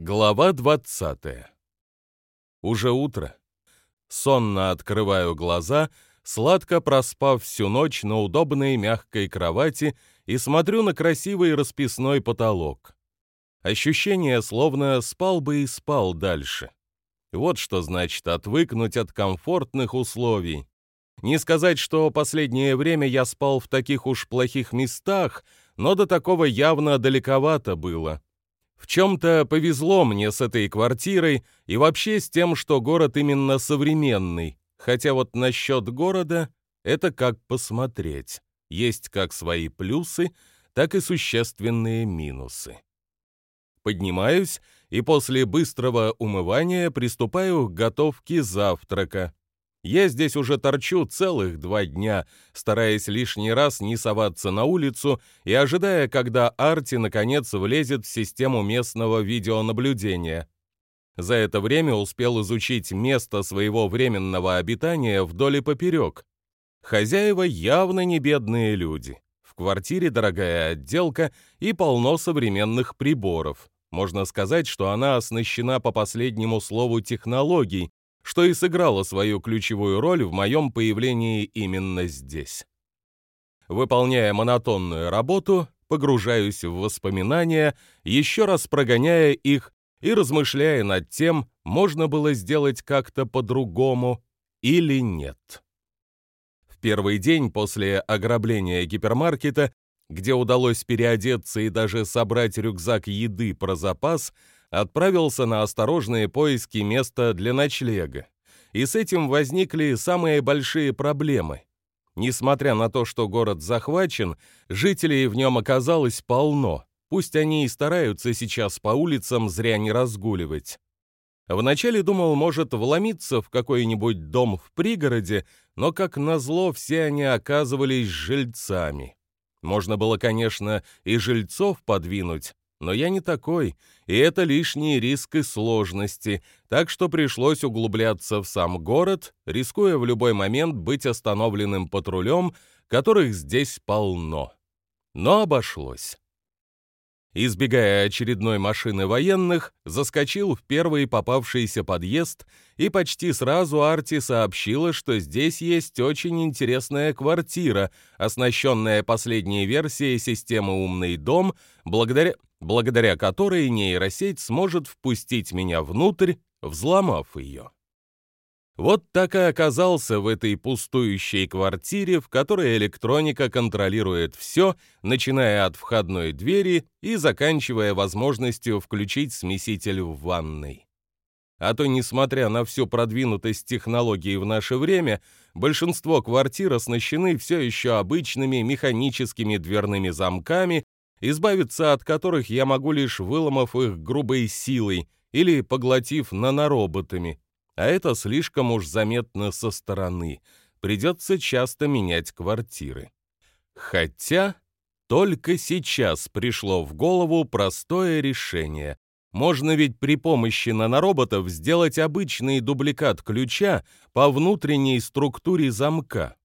Глава 20. Уже утро. Сонно открываю глаза, сладко проспав всю ночь на удобной мягкой кровати и смотрю на красивый расписной потолок. Ощущение, словно спал бы и спал дальше. Вот что значит отвыкнуть от комфортных условий. Не сказать, что последнее время я спал в таких уж плохих местах, но до такого явно далековато было. В чем-то повезло мне с этой квартирой и вообще с тем, что город именно современный. Хотя вот насчет города это как посмотреть. Есть как свои плюсы, так и существенные минусы. Поднимаюсь и после быстрого умывания приступаю к готовке завтрака. Я здесь уже торчу целых два дня, стараясь лишний раз не соваться на улицу и ожидая, когда Арти наконец влезет в систему местного видеонаблюдения. За это время успел изучить место своего временного обитания вдоль и поперек. Хозяева явно не бедные люди. В квартире дорогая отделка и полно современных приборов. Можно сказать, что она оснащена по последнему слову технологий, что и сыграло свою ключевую роль в моем появлении именно здесь. Выполняя монотонную работу, погружаюсь в воспоминания, еще раз прогоняя их и размышляя над тем, можно было сделать как-то по-другому или нет. В первый день после ограбления гипермаркета, где удалось переодеться и даже собрать рюкзак еды про запас, отправился на осторожные поиски места для ночлега. И с этим возникли самые большие проблемы. Несмотря на то, что город захвачен, жителей в нем оказалось полно. Пусть они и стараются сейчас по улицам зря не разгуливать. Вначале думал, может вломиться в какой-нибудь дом в пригороде, но, как назло, все они оказывались жильцами. Можно было, конечно, и жильцов подвинуть, но я не такой, и это лишний риск и сложности, так что пришлось углубляться в сам город, рискуя в любой момент быть остановленным патрулем, которых здесь полно. Но обошлось. Избегая очередной машины военных, заскочил в первый попавшийся подъезд, и почти сразу Арти сообщила, что здесь есть очень интересная квартира, оснащенная последней версией системы «Умный дом», благодаря, благодаря которой нейросеть сможет впустить меня внутрь, взломав ее. Вот так и оказался в этой пустующей квартире, в которой электроника контролирует все, начиная от входной двери и заканчивая возможностью включить смеситель в ванной. А то, несмотря на всю продвинутость технологий в наше время, большинство квартир оснащены все еще обычными механическими дверными замками, избавиться от которых я могу лишь выломав их грубой силой или поглотив нанороботами, а это слишком уж заметно со стороны. Придется часто менять квартиры. Хотя только сейчас пришло в голову простое решение. Можно ведь при помощи нанороботов сделать обычный дубликат ключа по внутренней структуре замка.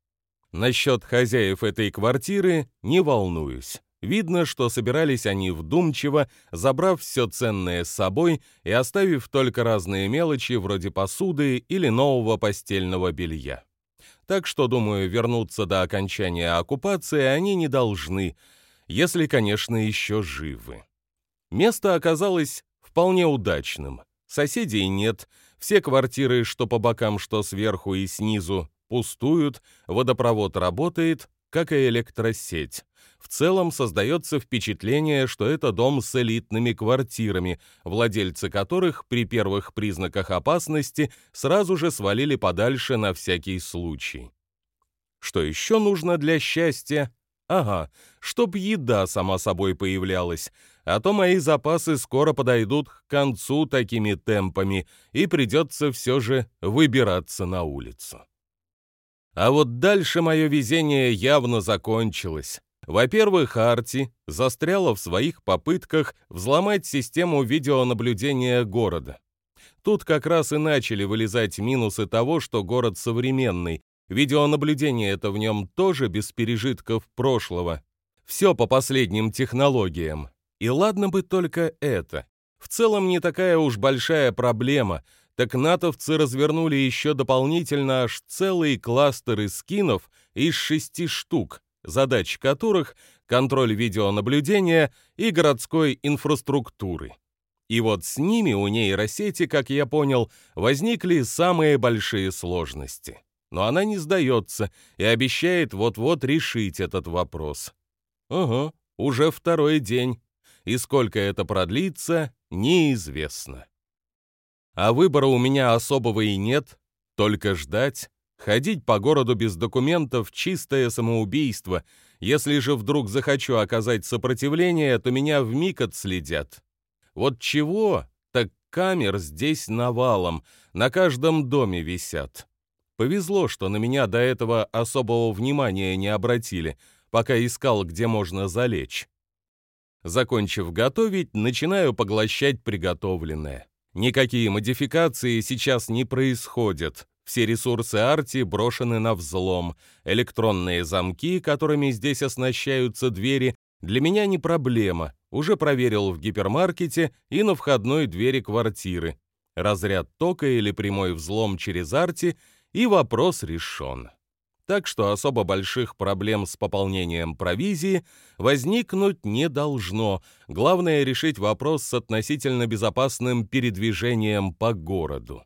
Насчет хозяев этой квартиры не волнуюсь. Видно, что собирались они вдумчиво, забрав все ценное с собой и оставив только разные мелочи вроде посуды или нового постельного белья. Так что, думаю, вернуться до окончания оккупации они не должны, если, конечно, еще живы. Место оказалось вполне удачным. Соседей нет, все квартиры, что по бокам, что сверху и снизу, пустуют, водопровод работает, как и электросеть. В целом создается впечатление, что это дом с элитными квартирами, владельцы которых при первых признаках опасности сразу же свалили подальше на всякий случай. Что еще нужно для счастья? Ага, чтоб еда сама собой появлялась, а то мои запасы скоро подойдут к концу такими темпами, и придется все же выбираться на улицу. А вот дальше мое везение явно закончилось. Во-первых, Арти застряла в своих попытках взломать систему видеонаблюдения города. Тут как раз и начали вылезать минусы того, что город современный. Видеонаблюдение это в нем тоже без пережитков прошлого. Все по последним технологиям. И ладно бы только это. В целом не такая уж большая проблема, так натовцы развернули еще дополнительно аж целые кластеры скинов из шести штук, задач которых — контроль видеонаблюдения и городской инфраструктуры. И вот с ними у нейросети, как я понял, возникли самые большие сложности. Но она не сдается и обещает вот-вот решить этот вопрос. Ага, уже второй день. И сколько это продлится, неизвестно. А выбора у меня особого и нет, только ждать. Ходить по городу без документов — чистое самоубийство. Если же вдруг захочу оказать сопротивление, то меня вмиг отследят. Вот чего, так камер здесь навалом, на каждом доме висят. Повезло, что на меня до этого особого внимания не обратили, пока искал, где можно залечь. Закончив готовить, начинаю поглощать приготовленное. Никакие модификации сейчас не происходят. Все ресурсы Арти брошены на взлом. Электронные замки, которыми здесь оснащаются двери, для меня не проблема. Уже проверил в гипермаркете и на входной двери квартиры. Разряд тока или прямой взлом через Арти, и вопрос решен так что особо больших проблем с пополнением провизии возникнуть не должно. Главное решить вопрос с относительно безопасным передвижением по городу.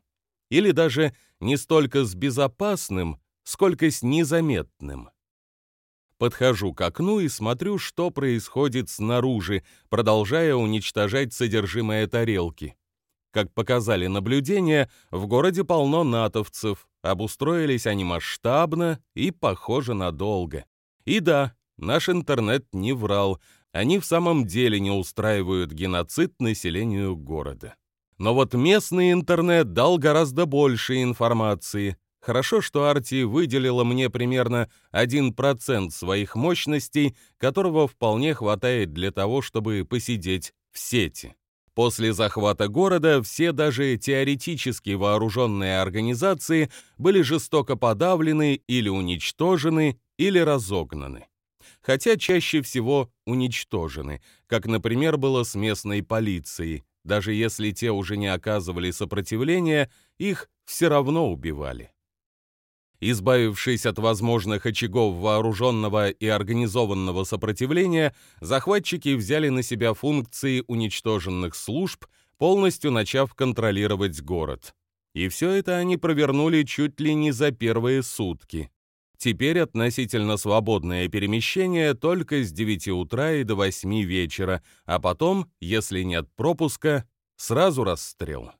Или даже не столько с безопасным, сколько с незаметным. Подхожу к окну и смотрю, что происходит снаружи, продолжая уничтожать содержимое тарелки. Как показали наблюдения, в городе полно натовцев, обустроились они масштабно и, похоже, надолго. И да, наш интернет не врал, они в самом деле не устраивают геноцид населению города. Но вот местный интернет дал гораздо больше информации. Хорошо, что Арти выделила мне примерно 1% своих мощностей, которого вполне хватает для того, чтобы посидеть в сети. После захвата города все даже теоретически вооруженные организации были жестоко подавлены или уничтожены, или разогнаны. Хотя чаще всего уничтожены, как, например, было с местной полицией. Даже если те уже не оказывали сопротивления, их все равно убивали. Избавившись от возможных очагов вооруженного и организованного сопротивления, захватчики взяли на себя функции уничтоженных служб, полностью начав контролировать город. И все это они провернули чуть ли не за первые сутки. Теперь относительно свободное перемещение только с 9 утра и до 8 вечера, а потом, если нет пропуска, сразу расстрел.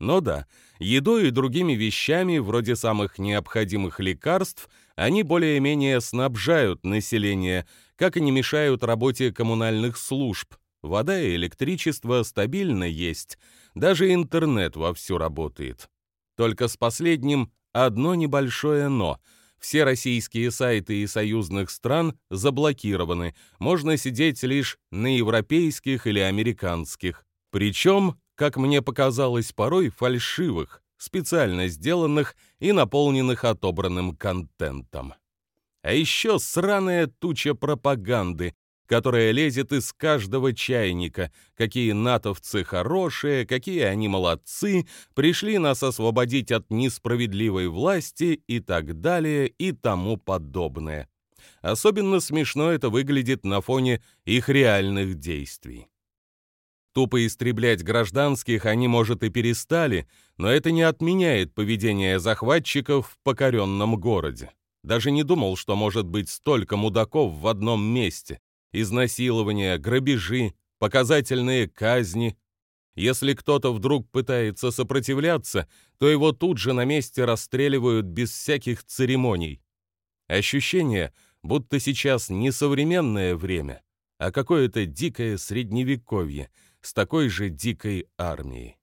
Но да, едой и другими вещами, вроде самых необходимых лекарств, они более-менее снабжают население, как и не мешают работе коммунальных служб. Вода и электричество стабильно есть, даже интернет вовсю работает. Только с последним одно небольшое «но». Все российские сайты и союзных стран заблокированы, можно сидеть лишь на европейских или американских. Причем как мне показалось, порой фальшивых, специально сделанных и наполненных отобранным контентом. А еще сраная туча пропаганды, которая лезет из каждого чайника, какие натовцы хорошие, какие они молодцы, пришли нас освободить от несправедливой власти и так далее и тому подобное. Особенно смешно это выглядит на фоне их реальных действий. Тупо истреблять гражданских они, может, и перестали, но это не отменяет поведение захватчиков в покоренном городе. Даже не думал, что может быть столько мудаков в одном месте. Изнасилования, грабежи, показательные казни. Если кто-то вдруг пытается сопротивляться, то его тут же на месте расстреливают без всяких церемоний. Ощущение, будто сейчас не современное время, а какое-то дикое средневековье — с такой же дикой армией.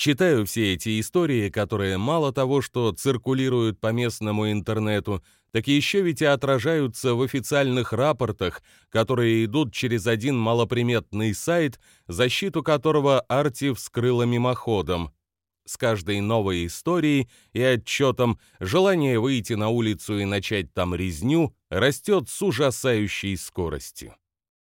Читаю все эти истории, которые мало того, что циркулируют по местному интернету, так еще ведь и отражаются в официальных рапортах, которые идут через один малоприметный сайт, защиту которого Арти вскрыла мимоходом. С каждой новой историей и отчетом желание выйти на улицу и начать там резню растет с ужасающей скоростью.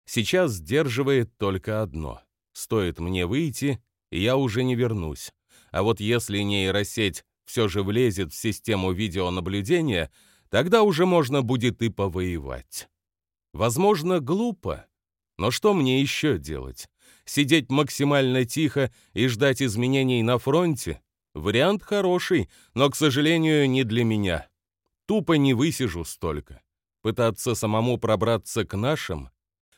Сейчас сдерживает только одно. Стоит мне выйти, я уже не вернусь. А вот если нейросеть все же влезет в систему видеонаблюдения, тогда уже можно будет и повоевать. Возможно, глупо, но что мне еще делать? Сидеть максимально тихо и ждать изменений на фронте? Вариант хороший, но, к сожалению, не для меня. Тупо не высижу столько. Пытаться самому пробраться к нашим?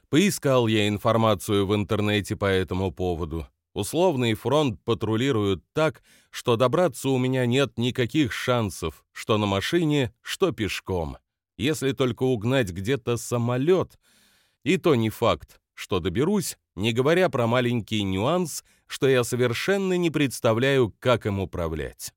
Поискал я информацию в интернете по этому поводу. Условный фронт патрулируют так, что добраться у меня нет никаких шансов, что на машине, что пешком. Если только угнать где-то самолет, и то не факт, что доберусь, не говоря про маленький нюанс, что я совершенно не представляю, как им управлять.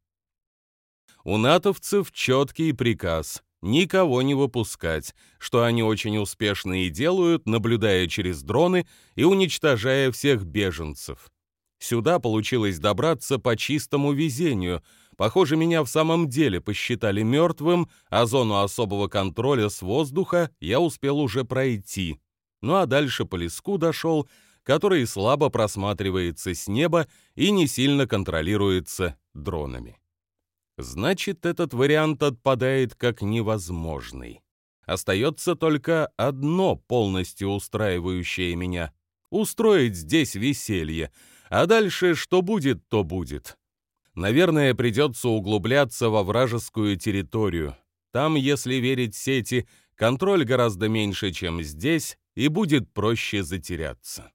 У натовцев четкий приказ — никого не выпускать, что они очень успешно и делают, наблюдая через дроны и уничтожая всех беженцев. Сюда получилось добраться по чистому везению. Похоже, меня в самом деле посчитали мертвым, а зону особого контроля с воздуха я успел уже пройти. Ну а дальше по леску дошел, который слабо просматривается с неба и не сильно контролируется дронами. Значит, этот вариант отпадает как невозможный. Остается только одно полностью устраивающее меня — устроить здесь веселье, а дальше что будет, то будет. Наверное, придется углубляться во вражескую территорию. Там, если верить сети, контроль гораздо меньше, чем здесь, и будет проще затеряться.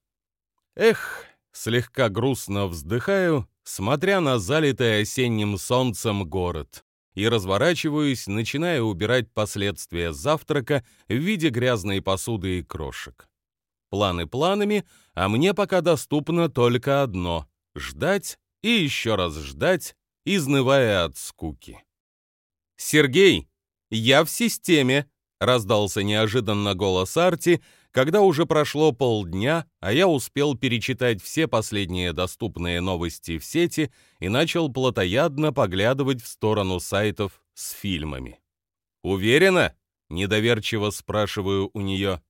Эх, слегка грустно вздыхаю, смотря на залитый осенним солнцем город, и разворачиваюсь, начиная убирать последствия завтрака в виде грязной посуды и крошек. Планы планами, а мне пока доступно только одно — ждать и еще раз ждать, изнывая от скуки. «Сергей, я в системе!» — раздался неожиданно голос Арти, когда уже прошло полдня, а я успел перечитать все последние доступные новости в сети и начал плотоядно поглядывать в сторону сайтов с фильмами. «Уверена?» — недоверчиво спрашиваю у нее.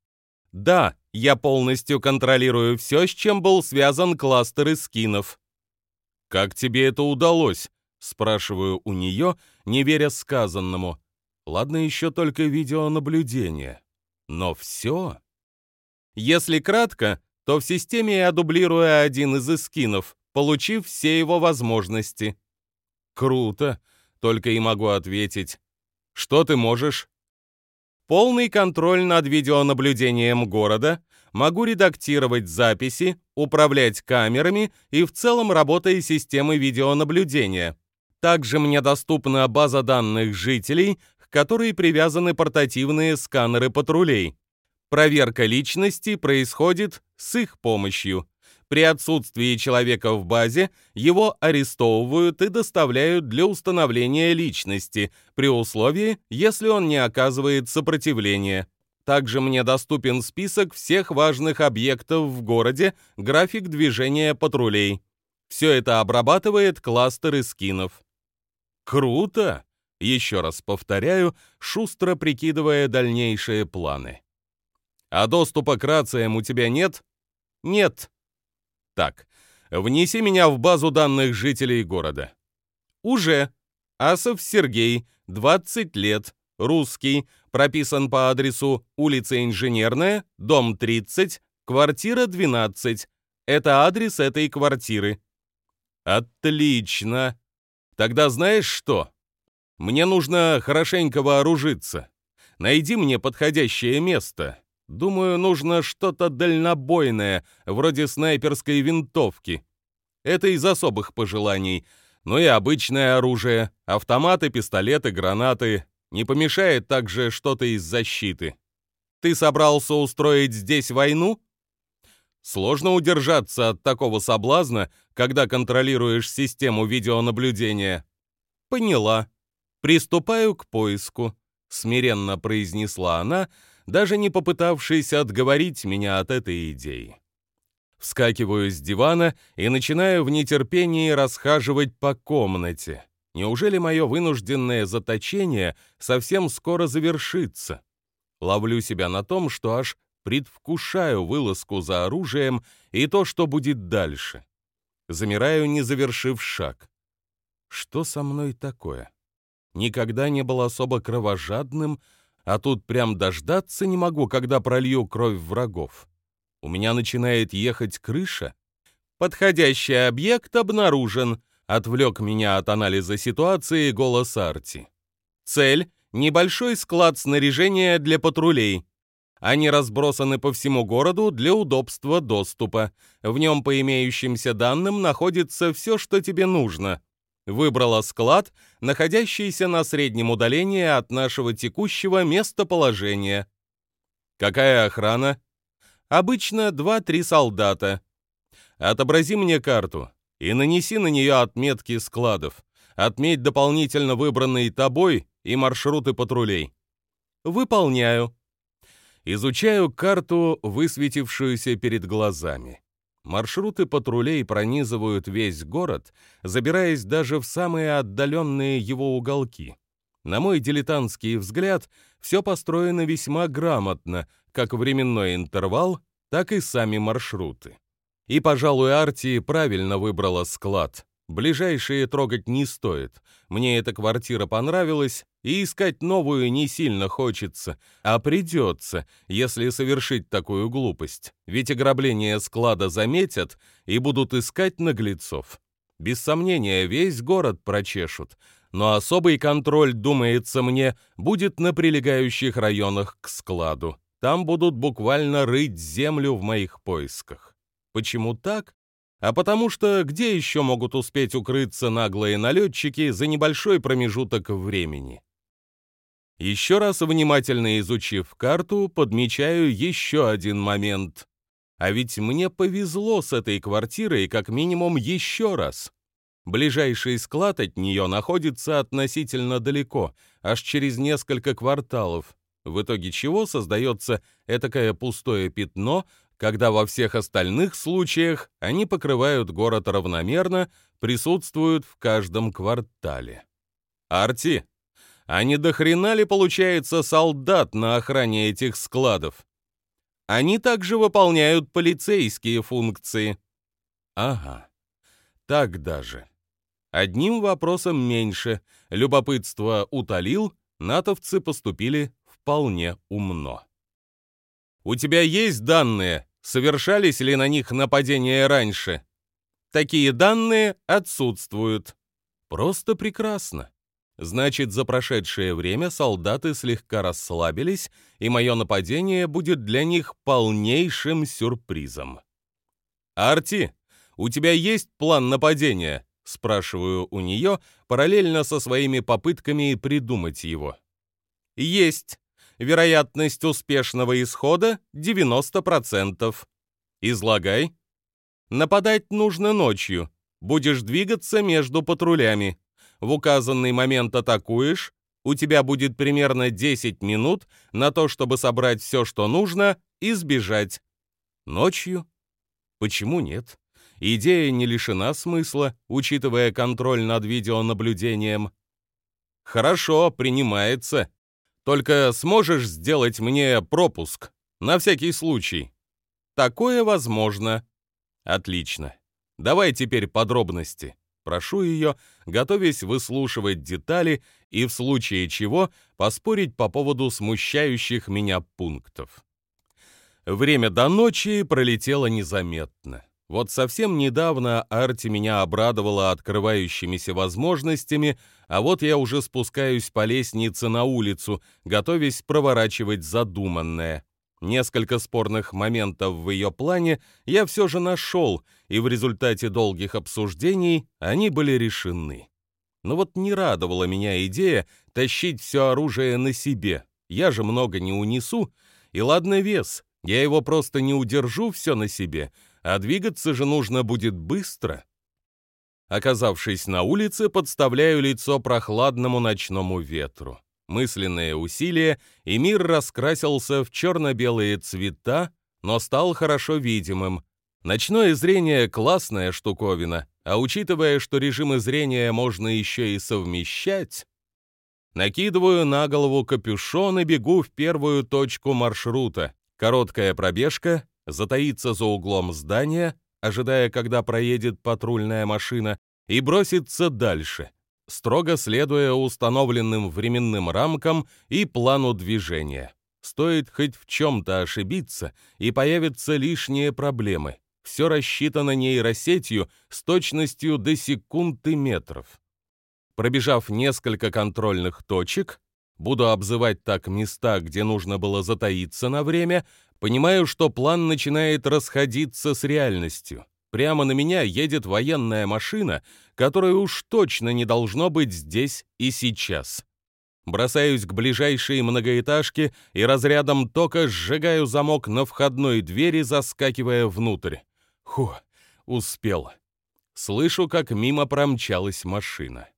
«Да, я полностью контролирую все, с чем был связан кластер скинов». «Как тебе это удалось?» — спрашиваю у нее, не веря сказанному. «Ладно, еще только видеонаблюдение. Но все...» Если кратко, то в системе я дублирую один из эскинов, получив все его возможности. Круто, только и могу ответить. Что ты можешь? Полный контроль над видеонаблюдением города, могу редактировать записи, управлять камерами и в целом работой системы видеонаблюдения. Также мне доступна база данных жителей, к которой привязаны портативные сканеры патрулей. Проверка личности происходит с их помощью. При отсутствии человека в базе его арестовывают и доставляют для установления личности, при условии, если он не оказывает сопротивления. Также мне доступен список всех важных объектов в городе, график движения патрулей. Все это обрабатывает кластер скинов. Круто! Еще раз повторяю, шустро прикидывая дальнейшие планы. А доступа к рациям у тебя нет? Нет. Так, внеси меня в базу данных жителей города. Уже. Асов Сергей, 20 лет, русский, прописан по адресу улица Инженерная, дом 30, квартира 12. Это адрес этой квартиры. Отлично. Тогда знаешь что? Мне нужно хорошенько вооружиться. Найди мне подходящее место. Думаю, нужно что-то дальнобойное, вроде снайперской винтовки. Это из особых пожеланий. Ну и обычное оружие, автоматы, пистолеты, гранаты. Не помешает также что-то из защиты. Ты собрался устроить здесь войну? Сложно удержаться от такого соблазна, когда контролируешь систему видеонаблюдения. Поняла. Приступаю к поиску, смиренно произнесла она, — даже не попытавшись отговорить меня от этой идеи. Вскакиваю с дивана и начинаю в нетерпении расхаживать по комнате. Неужели мое вынужденное заточение совсем скоро завершится? Ловлю себя на том, что аж предвкушаю вылазку за оружием и то, что будет дальше. Замираю, не завершив шаг. Что со мной такое? Никогда не был особо кровожадным, а тут прям дождаться не могу, когда пролью кровь врагов. У меня начинает ехать крыша. Подходящий объект обнаружен, отвлек меня от анализа ситуации голос Арти. Цель — небольшой склад снаряжения для патрулей. Они разбросаны по всему городу для удобства доступа. В нем по имеющимся данным находится все, что тебе нужно. Выбрала склад, находящийся на среднем удалении от нашего текущего местоположения. Какая охрана? Обычно 2-3 солдата. Отобрази мне карту и нанеси на нее отметки складов. Отметь дополнительно выбранные тобой и маршруты патрулей. Выполняю. Изучаю карту, высветившуюся перед глазами. Маршруты патрулей пронизывают весь город, забираясь даже в самые отдаленные его уголки. На мой дилетантский взгляд, все построено весьма грамотно, как временной интервал, так и сами маршруты. И, пожалуй, Арти правильно выбрала склад. Ближайшие трогать не стоит. Мне эта квартира понравилась, и искать новую не сильно хочется, а придется, если совершить такую глупость. Ведь ограбление склада заметят и будут искать наглецов. Без сомнения, весь город прочешут, но особый контроль, думается мне, будет на прилегающих районах к складу. Там будут буквально рыть землю в моих поисках. Почему так? А потому что где еще могут успеть укрыться наглые налетчики за небольшой промежуток времени? Еще раз внимательно изучив карту, подмечаю еще один момент. А ведь мне повезло с этой квартирой как минимум еще раз. Ближайший склад от нее находится относительно далеко, аж через несколько кварталов, в итоге чего создается этакое пустое пятно, когда во всех остальных случаях они покрывают город равномерно, присутствуют в каждом квартале. Арти, а не до хрена ли получается солдат на охране этих складов? Они также выполняют полицейские функции. Ага, так даже. Одним вопросом меньше. Любопытство утолил, натовцы поступили вполне умно. У тебя есть данные, совершались ли на них нападения раньше? Такие данные отсутствуют. Просто прекрасно. Значит, за прошедшее время солдаты слегка расслабились, и мое нападение будет для них полнейшим сюрпризом. «Арти, у тебя есть план нападения?» — спрашиваю у нее, параллельно со своими попытками придумать его. «Есть», Вероятность успешного исхода 90%. Излагай. Нападать нужно ночью. Будешь двигаться между патрулями. В указанный момент атакуешь. У тебя будет примерно 10 минут на то, чтобы собрать все, что нужно, и сбежать. Ночью? Почему нет? Идея не лишена смысла, учитывая контроль над видеонаблюдением. Хорошо, принимается. Только сможешь сделать мне пропуск? На всякий случай. Такое возможно. Отлично. Давай теперь подробности. Прошу ее, готовясь выслушивать детали и в случае чего поспорить по поводу смущающих меня пунктов. Время до ночи пролетело незаметно. Вот совсем недавно Арти меня обрадовала открывающимися возможностями, а вот я уже спускаюсь по лестнице на улицу, готовясь проворачивать задуманное. Несколько спорных моментов в ее плане я все же нашел, и в результате долгих обсуждений они были решены. Но вот не радовала меня идея тащить все оружие на себе. Я же много не унесу, и ладно вес, я его просто не удержу все на себе — а двигаться же нужно будет быстро. Оказавшись на улице, подставляю лицо прохладному ночному ветру. Мысленные усилия, и мир раскрасился в черно-белые цвета, но стал хорошо видимым. Ночное зрение — классная штуковина, а учитывая, что режимы зрения можно еще и совмещать, накидываю на голову капюшон и бегу в первую точку маршрута, Короткая пробежка, затаиться за углом здания, ожидая, когда проедет патрульная машина, и броситься дальше, строго следуя установленным временным рамкам и плану движения. Стоит хоть в чем-то ошибиться, и появятся лишние проблемы. Все рассчитано нейросетью с точностью до секунды метров. Пробежав несколько контрольных точек, буду обзывать так места, где нужно было затаиться на время, понимаю, что план начинает расходиться с реальностью. Прямо на меня едет военная машина, которой уж точно не должно быть здесь и сейчас. Бросаюсь к ближайшей многоэтажке и разрядом тока сжигаю замок на входной двери, заскакивая внутрь. Ху, успел. Слышу, как мимо промчалась машина.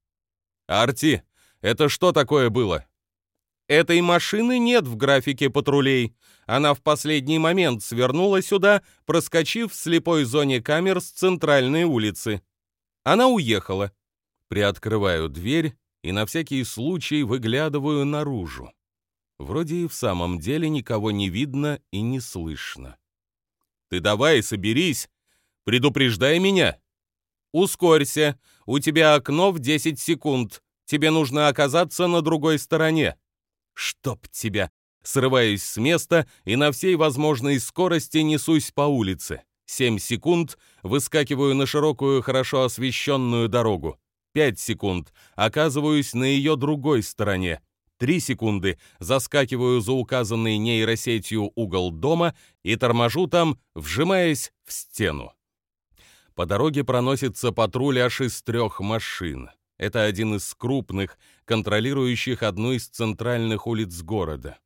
«Арти, это что такое было?» «Этой машины нет в графике патрулей. Она в последний момент свернула сюда, проскочив в слепой зоне камер с центральной улицы. Она уехала». Приоткрываю дверь и на всякий случай выглядываю наружу. Вроде и в самом деле никого не видно и не слышно. «Ты давай, соберись! Предупреждай меня!» «Ускорься! У тебя окно в 10 секунд. Тебе нужно оказаться на другой стороне». «Чтоб тебя!» Срываюсь с места и на всей возможной скорости несусь по улице. Семь секунд, выскакиваю на широкую, хорошо освещенную дорогу. 5 секунд, оказываюсь на ее другой стороне. 3 секунды, заскакиваю за указанный нейросетью угол дома и торможу там, вжимаясь в стену. По дороге проносится патруль аж из трех машин. Это один из крупных, контролирующих одну из центральных улиц города.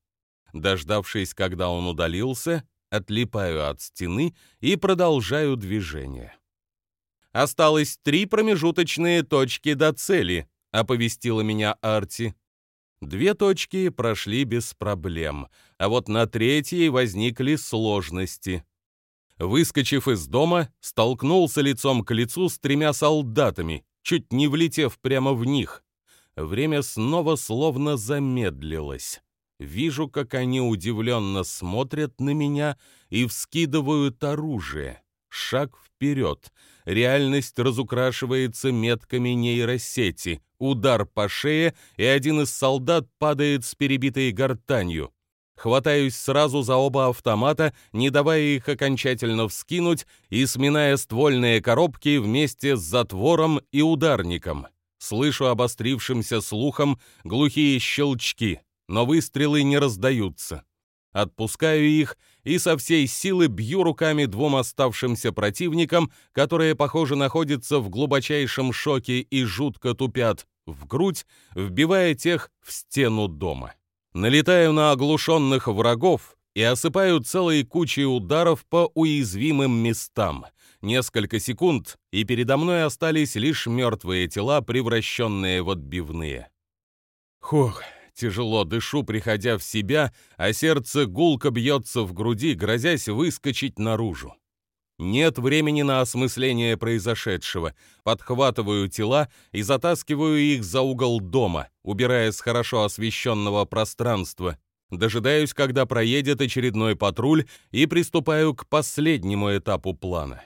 Дождавшись, когда он удалился, отлипаю от стены и продолжаю движение. Осталось три промежуточные точки до цели», — оповестила меня Арти. Две точки прошли без проблем, а вот на третьей возникли сложности. Выскочив из дома, столкнулся лицом к лицу с тремя солдатами, чуть не влетев прямо в них. Время снова словно замедлилось. Вижу, как они удивленно смотрят на меня и вскидывают оружие. Шаг вперед. Реальность разукрашивается метками нейросети. Удар по шее, и один из солдат падает с перебитой гортанью. Хватаюсь сразу за оба автомата, не давая их окончательно вскинуть и сминая ствольные коробки вместе с затвором и ударником. Слышу обострившимся слухом глухие щелчки, но выстрелы не раздаются. Отпускаю их и со всей силы бью руками двум оставшимся противникам, которые, похоже, находятся в глубочайшем шоке и жутко тупят, в грудь, вбивая тех в стену дома. Налетаю на оглушенных врагов и осыпаю целой кучей ударов по уязвимым местам. Несколько секунд, и передо мной остались лишь мертвые тела, превращенные в отбивные. Хух, Тяжело дышу, приходя в себя, а сердце гулко бьется в груди, грозясь выскочить наружу. Нет времени на осмысление произошедшего. Подхватываю тела и затаскиваю их за угол дома, убирая с хорошо освещенного пространства. Дожидаюсь, когда проедет очередной патруль, и приступаю к последнему этапу плана.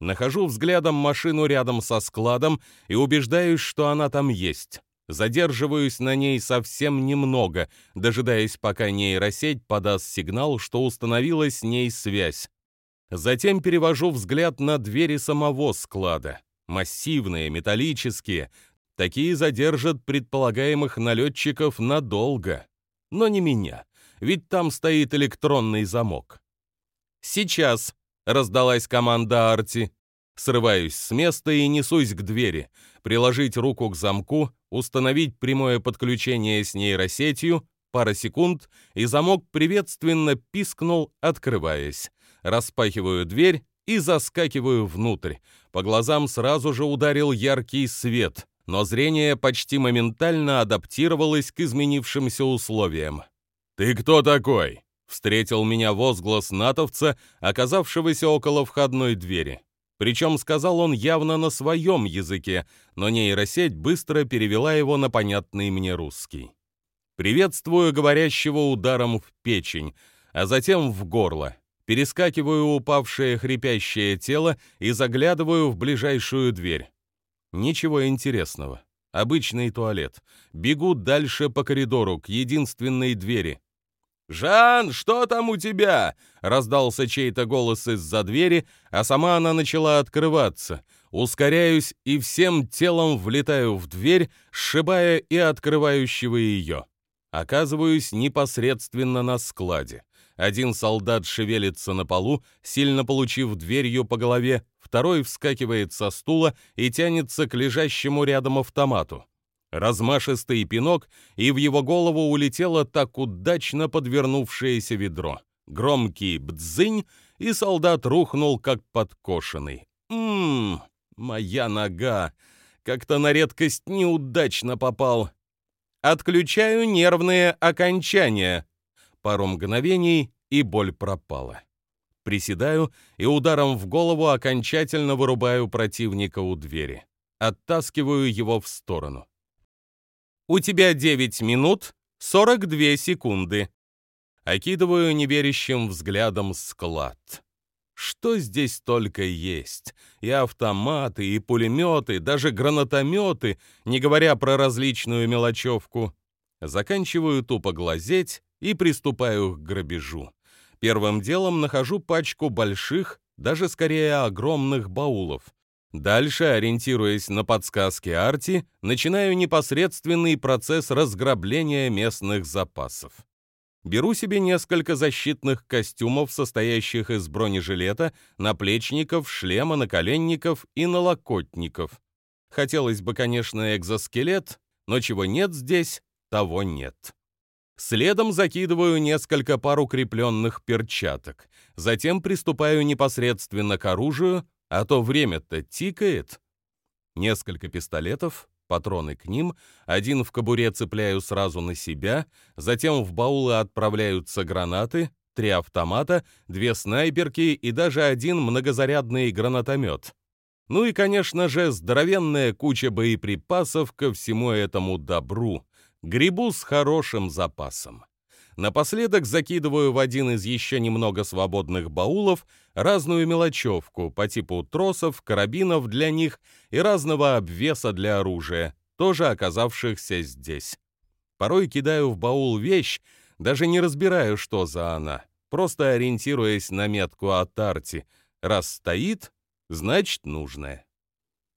Нахожу взглядом машину рядом со складом и убеждаюсь, что она там есть. Задерживаюсь на ней совсем немного, дожидаясь, пока нейросеть подаст сигнал, что установилась с ней связь. Затем перевожу взгляд на двери самого склада. Массивные, металлические. Такие задержат предполагаемых налетчиков надолго. Но не меня, ведь там стоит электронный замок. «Сейчас!» — раздалась команда Арти. Срываюсь с места и несусь к двери. Приложить руку к замку, установить прямое подключение с нейросетью, пара секунд, и замок приветственно пискнул, открываясь. Распахиваю дверь и заскакиваю внутрь. По глазам сразу же ударил яркий свет, но зрение почти моментально адаптировалось к изменившимся условиям. «Ты кто такой?» — встретил меня возглас натовца, оказавшегося около входной двери. Причем сказал он явно на своем языке, но нейросеть быстро перевела его на понятный мне русский. Приветствую говорящего ударом в печень. а затем в горло. Перескакиваю упавшее хрипящее тело и заглядываю в ближайшую дверь. Ничего интересного. Обычный туалет. Бегу дальше по коридору к единственной двери. «Жан, что там у тебя?» — раздался чей-то голос из-за двери, а сама она начала открываться. Ускоряюсь и всем телом влетаю в дверь, сшибая и открывающего ее. Оказываюсь непосредственно на складе. Один солдат шевелится на полу, сильно получив дверью по голове, второй вскакивает со стула и тянется к лежащему рядом автомату. Размашистый пинок, и в его голову улетело так удачно подвернувшееся ведро. Громкий бдзынь, и солдат рухнул, как подкошенный. «Ммм, моя нога! Как-то на редкость неудачно попал!» «Отключаю нервные окончания!» Пару мгновений, и боль пропала. Приседаю и ударом в голову окончательно вырубаю противника у двери. Оттаскиваю его в сторону. У тебя 9 минут 42 секунды. Окидываю неверящим взглядом склад. Что здесь только есть? И автоматы, и пулеметы, даже гранатометы, не говоря про различную мелочевку. Заканчиваю тупо глазеть и приступаю к грабежу. Первым делом нахожу пачку больших, даже скорее огромных баулов — Дальше, ориентируясь на подсказки Арти, начинаю непосредственный процесс разграбления местных запасов. Беру себе несколько защитных костюмов, состоящих из бронежилета, наплечников, шлема, наколенников и налокотников. Хотелось бы, конечно, экзоскелет, но чего нет здесь, того нет. Следом закидываю несколько пар укрепленных перчаток. Затем приступаю непосредственно к оружию, а то время-то тикает. Несколько пистолетов, патроны к ним, один в кобуре цепляю сразу на себя, затем в баулы отправляются гранаты, три автомата, две снайперки и даже один многозарядный гранатомет. Ну и, конечно же, здоровенная куча боеприпасов ко всему этому добру. Грибу с хорошим запасом. Напоследок закидываю в один из еще немного свободных баулов разную мелочевку по типу тросов, карабинов для них и разного обвеса для оружия, тоже оказавшихся здесь. Порой кидаю в баул вещь, даже не разбираю, что за она, просто ориентируясь на метку от арти. Раз стоит, значит нужная.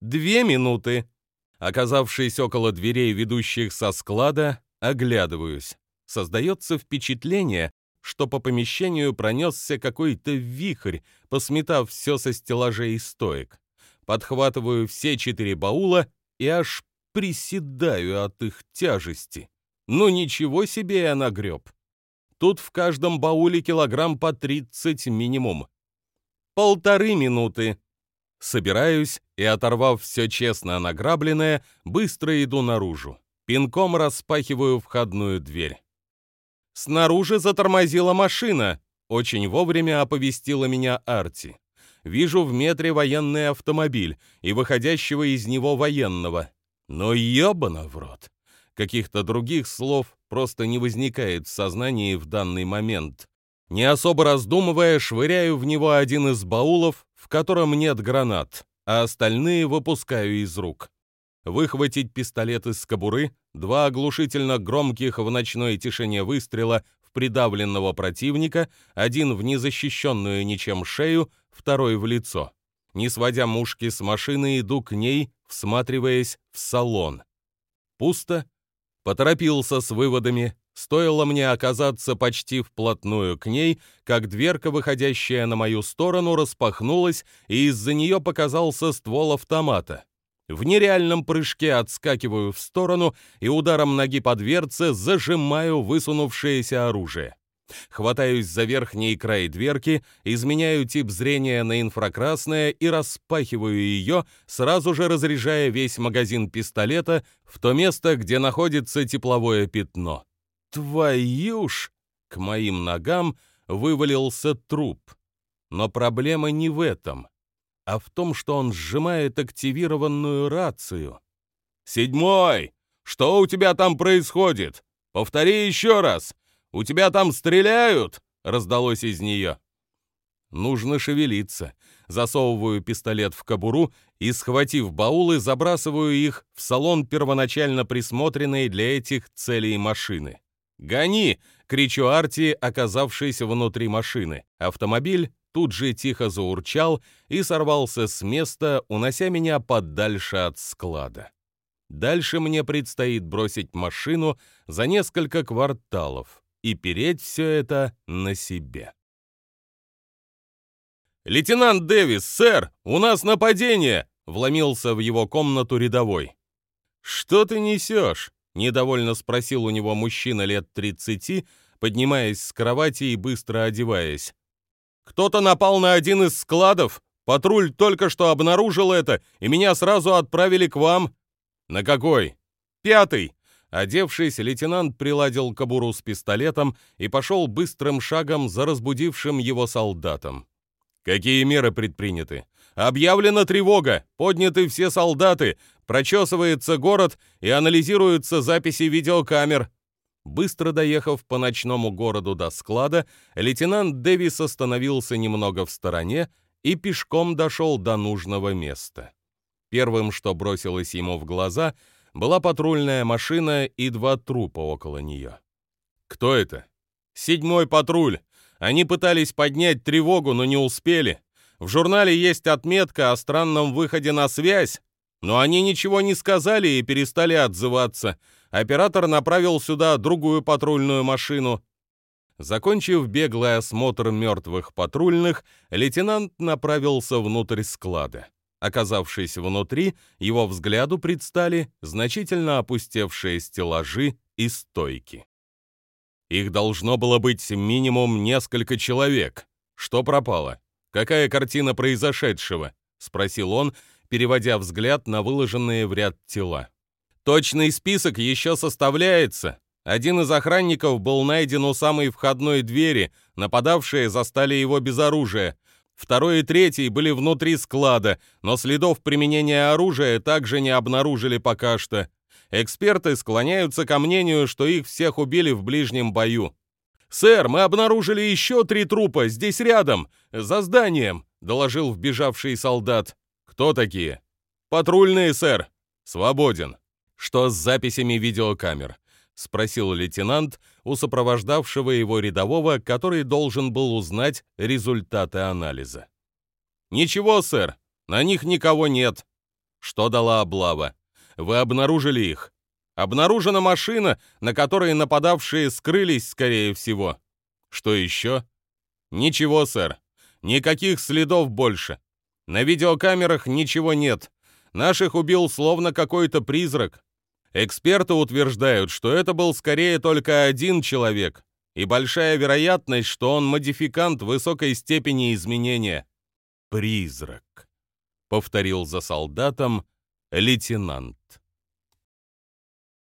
Две минуты. Оказавшись около дверей, ведущих со склада, оглядываюсь. Создается впечатление, что по помещению пронесся какой-то вихрь, посметав все со стеллажей и стоек. Подхватываю все четыре баула и аж приседаю от их тяжести. Ну ничего себе я нагреб. Тут в каждом бауле килограмм по 30 минимум. Полторы минуты. Собираюсь и, оторвав все честно награбленное, быстро иду наружу. Пинком распахиваю входную дверь. Снаружи затормозила машина. Очень вовремя оповестила меня Арти. Вижу в метре военный автомобиль и выходящего из него военного. Но ёбана в рот. Каких-то других слов просто не возникает в сознании в данный момент. Не особо раздумывая, швыряю в него один из баулов, в котором нет гранат, а остальные выпускаю из рук выхватить пистолет из кобуры, два оглушительно громких в ночной тишине выстрела в придавленного противника, один в незащищенную ничем шею, второй в лицо. Не сводя мушки с машины, иду к ней, всматриваясь в салон. Пусто. Поторопился с выводами. Стоило мне оказаться почти вплотную к ней, как дверка, выходящая на мою сторону, распахнулась, и из-за нее показался ствол автомата. В нереальном прыжке отскакиваю в сторону и ударом ноги по дверце зажимаю высунувшееся оружие. Хватаюсь за верхний край дверки, изменяю тип зрения на инфракрасное и распахиваю ее, сразу же разряжая весь магазин пистолета в то место, где находится тепловое пятно. Твою ж! К моим ногам вывалился труп. Но проблема не в этом а в том, что он сжимает активированную рацию. «Седьмой! Что у тебя там происходит? Повтори еще раз! У тебя там стреляют!» раздалось из нее. Нужно шевелиться. Засовываю пистолет в кобуру и, схватив баулы, забрасываю их в салон первоначально присмотренной для этих целей машины. «Гони!» — кричу Арти, оказавшись внутри машины. Автомобиль тут же тихо заурчал и сорвался с места, унося меня подальше от склада. Дальше мне предстоит бросить машину за несколько кварталов и переть все это на себе. «Лейтенант Дэвис, сэр, у нас нападение!» — вломился в его комнату рядовой. «Что ты несешь?» — недовольно спросил у него мужчина лет тридцати, поднимаясь с кровати и быстро одеваясь. «Кто-то напал на один из складов. Патруль только что обнаружил это, и меня сразу отправили к вам». «На какой?» «Пятый». Одевшись, лейтенант приладил кобуру с пистолетом и пошел быстрым шагом за разбудившим его солдатом. «Какие меры предприняты?» «Объявлена тревога, подняты все солдаты, прочесывается город и анализируются записи видеокамер». Быстро доехав по ночному городу до склада, лейтенант Дэвис остановился немного в стороне и пешком дошел до нужного места. Первым, что бросилось ему в глаза, была патрульная машина и два трупа около нее. «Кто это?» «Седьмой патруль. Они пытались поднять тревогу, но не успели. В журнале есть отметка о странном выходе на связь, но они ничего не сказали и перестали отзываться. Оператор направил сюда другую патрульную машину. Закончив беглый осмотр мертвых патрульных, лейтенант направился внутрь склада. Оказавшись внутри, его взгляду предстали значительно опустевшие стеллажи и стойки. Их должно было быть минимум несколько человек. Что пропало? Какая картина произошедшего? спросил он, переводя взгляд на выложенные в ряд тела. Точный список еще составляется. Один из охранников был найден у самой входной двери, нападавшие застали его без оружия. Второй и третий были внутри склада, но следов применения оружия также не обнаружили пока что. Эксперты склоняются ко мнению, что их всех убили в ближнем бою. «Сэр, мы обнаружили еще три трупа здесь рядом, за зданием», — доложил вбежавший солдат. «Кто такие?» «Патрульные, сэр». «Свободен». «Что с записями видеокамер?» — спросил лейтенант у сопровождавшего его рядового, который должен был узнать результаты анализа. «Ничего, сэр, на них никого нет». «Что дала облава? Вы обнаружили их?» «Обнаружена машина, на которой нападавшие скрылись, скорее всего». «Что еще?» «Ничего, сэр. Никаких следов больше. На видеокамерах ничего нет. Наших убил словно какой-то призрак. Эксперты утверждают, что это был скорее только один человек, и большая вероятность, что он модификант высокой степени изменения. «Призрак», — повторил за солдатом лейтенант.